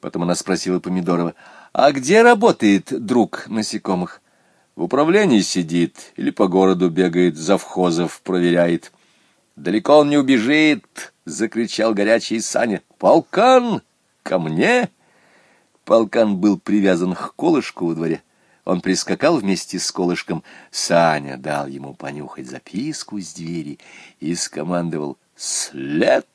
Потом она спросила Помидорова, «А где работает друг насекомых?» «В управлении сидит или по городу бегает, завхозов проверяет». «Далеко он не убежит!» — закричал горячий Саня. «Полкан! Ко мне!» Полкан был привязан к колышку во дворе. Он прискакал вместе с колышком. Саня дал ему понюхать записку с двери и скомандовал «След!».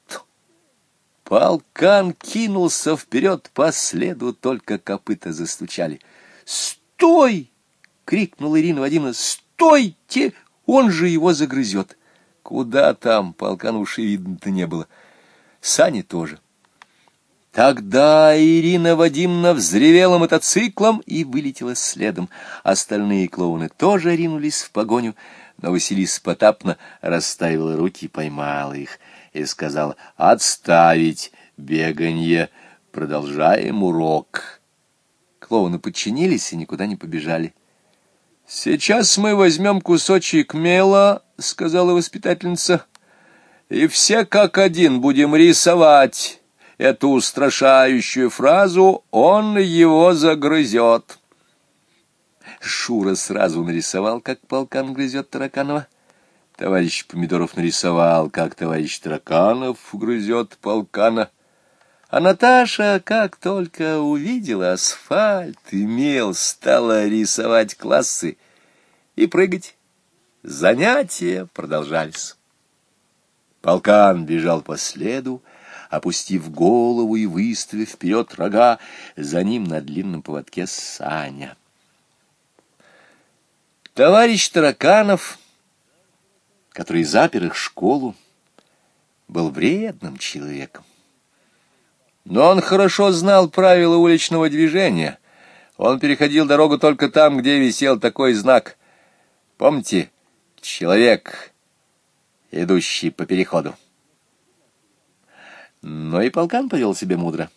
Полкан кинулся вперед по следу, только копыта застучали. «Стой!» — крикнула Ирина Вадимовна. «Стойте! Он же его загрызет!» Куда там? Полкан уши видно-то не было. Сани тоже. Тогда Ирина Вадимовна взревела мотоциклом и вылетела следом. Остальные клоуны тоже ринулись в погоню, но Василиса Потапна расставила руки и поймала их и сказала «Отставить беганье, продолжаем урок». Клоуны подчинились и никуда не побежали. «Сейчас мы возьмем кусочек мела», — сказала воспитательница, — «и все как один будем рисовать» эту устрашающую фразу, он его загрызет. Шура сразу нарисовал, как полкан грызет Тараканова. Товарищ Помидоров нарисовал, как товарищ Тараканов грызет полкана. А Наташа, как только увидела асфальт и мел, стала рисовать классы и прыгать. Занятия продолжались. Полкан бежал по следу, опустив голову и выставив вперед рога, за ним на длинном поводке Саня. Товарищ Тараканов, который запер их школу, был вредным человеком. Но он хорошо знал правила уличного движения. Он переходил дорогу только там, где висел такой знак. Помните, человек, идущий по переходу. Но и полкан повел себя мудро.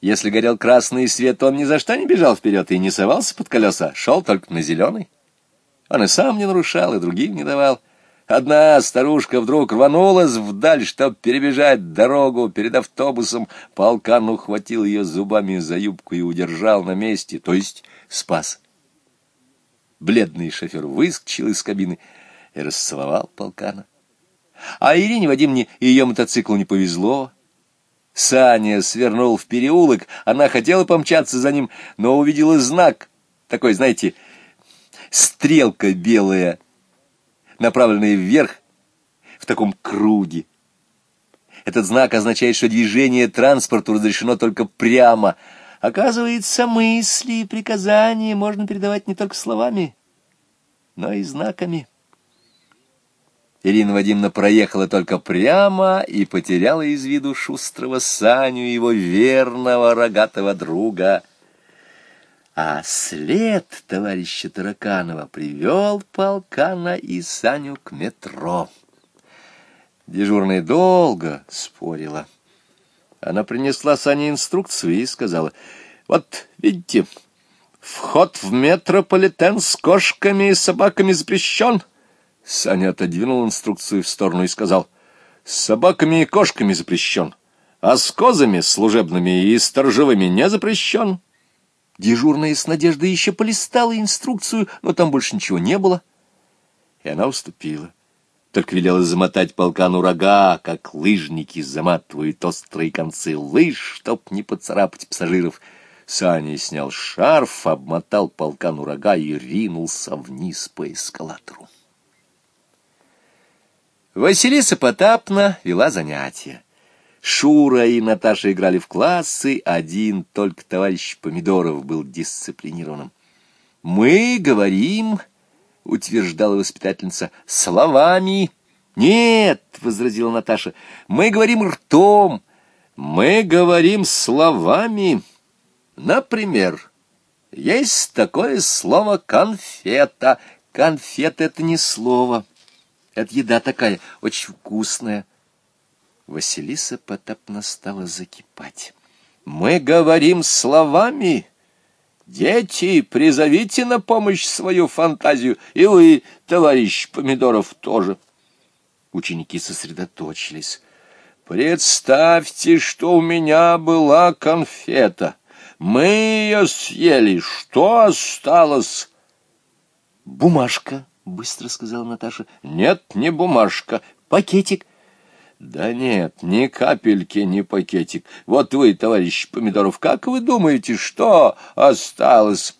Если горел красный свет, он ни за что не бежал вперед и не совался под колеса, шел только на зеленый. Он и сам не нарушал, и другим не давал. Одна старушка вдруг рванулась вдаль, чтоб перебежать дорогу перед автобусом. Полкан ухватил ее зубами за юбку и удержал на месте, то есть спас. Бледный шофер выскочил из кабины и расцеловал полкана. А Ирине Вадимовне и ее мотоциклу не повезло. Саня свернул в переулок, она хотела помчаться за ним, но увидела знак, такой, знаете, стрелка белая, направленная вверх, в таком круге. Этот знак означает, что движение транспорту разрешено только прямо. Оказывается, мысли и приказания можно передавать не только словами, но и знаками. Ирина Вадимовна проехала только прямо и потеряла из виду шустрого Саню, его верного рогатого друга. А след товарища Тараканова привел полкана и Саню к метро. Дежурная долго спорила. Она принесла Сане инструкцию и сказала, «Вот, видите, вход в метрополитен с кошками и собаками запрещен». Саня отодвинул инструкцию в сторону и сказал, «С собаками и кошками запрещен, а с козами служебными и сторожевыми не запрещен». Дежурная с надеждой еще полистала инструкцию, но там больше ничего не было. И она уступила. Только велела замотать полкану рога, как лыжники заматывают острые концы лыж, чтоб не поцарапать пассажиров. Саня снял шарф, обмотал полкану рога и ринулся вниз по эскалатору. Василиса Потапна вела занятия. Шура и Наташа играли в классы, один только товарищ Помидоров был дисциплинированным. «Мы говорим», — утверждала воспитательница, — «словами». «Нет», — возразила Наташа, — «мы говорим ртом, мы говорим словами. Например, есть такое слово «конфета». «Конфета» — это не слово. Это еда такая, очень вкусная. Василиса Потапна стала закипать. Мы говорим словами. Дети, призовите на помощь свою фантазию, и вы, товарищ Помидоров, тоже. Ученики сосредоточились. Представьте, что у меня была конфета. Мы ее съели. Что осталось? Бумажка, быстро сказала Наташа. Нет, не бумажка. Пакетик. Да нет, ни капельки, ни пакетик. Вот вы, товарищ Помидоров, как вы думаете, что осталось?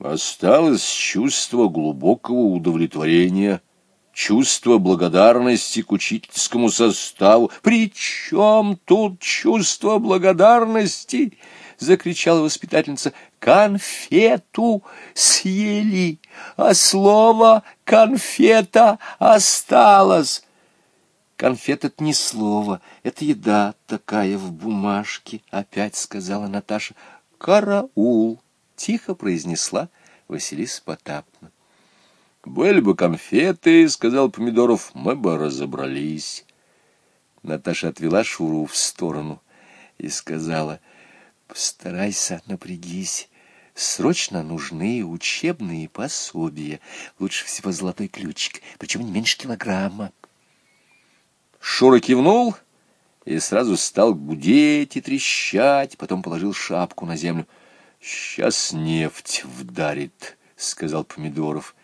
Осталось чувство глубокого удовлетворения чувство благодарности к учительскому составу. «При чем тут чувство благодарности?» — закричала воспитательница. «Конфету съели, а слово «конфета» осталось». «Конфет — это не слово, это еда такая в бумажке», — опять сказала Наташа. «Караул!» — тихо произнесла Василиса Потапна. «Были бы конфеты, — сказал Помидоров, — мы бы разобрались». Наташа отвела Шуру в сторону и сказала, «Постарайся, напрягись. Срочно нужны учебные пособия. Лучше всего золотой ключик, причем не меньше килограмма». Шура кивнул и сразу стал гудеть и трещать, потом положил шапку на землю. «Сейчас нефть вдарит», — сказал Помидоров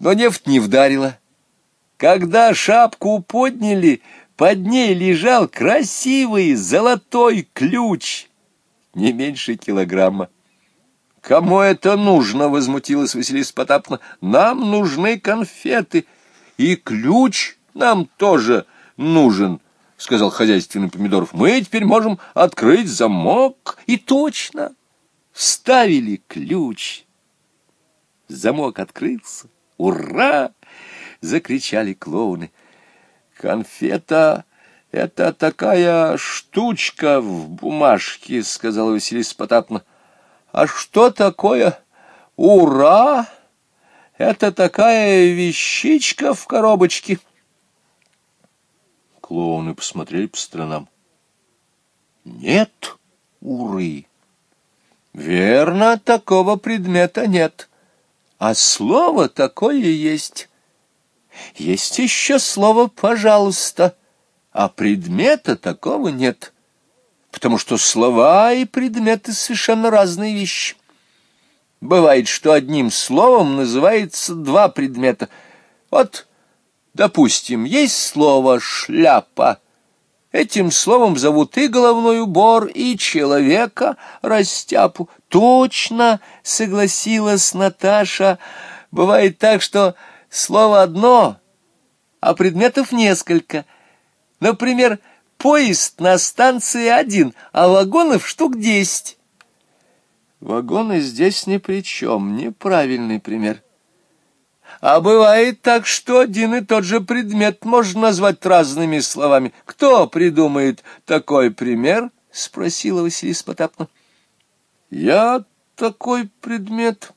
но нефть не вдарила. Когда шапку подняли, под ней лежал красивый золотой ключ, не меньше килограмма. «Кому это нужно?» — возмутилась Василиса Потапна. «Нам нужны конфеты, и ключ нам тоже нужен», — сказал хозяйственный Помидоров. «Мы теперь можем открыть замок». И точно вставили ключ. Замок открылся. «Ура!» — закричали клоуны. «Конфета — это такая штучка в бумажке», — сказала Василиса Потапна. «А что такое «Ура»?» Это такая вещичка в коробочке. Клоуны посмотрели по сторонам. Нет уры. Верно, такого предмета нет. А слово такое есть. Есть еще слово «пожалуйста», а предмета такого нет, потому что слова и предметы совершенно разные вещи. Бывает, что одним словом называется два предмета. Вот, допустим, есть слово «шляпа», Этим словом зовут и головной убор, и человека растяпу. Точно, согласилась Наташа. Бывает так, что слово одно, а предметов несколько. Например, поезд на станции один, а вагонов штук десять. Вагоны здесь ни при чем, неправильный пример. А бывает так, что один и тот же предмет можно назвать разными словами. Кто придумает такой пример? — спросила Василиса Потапна. — Я такой предмет,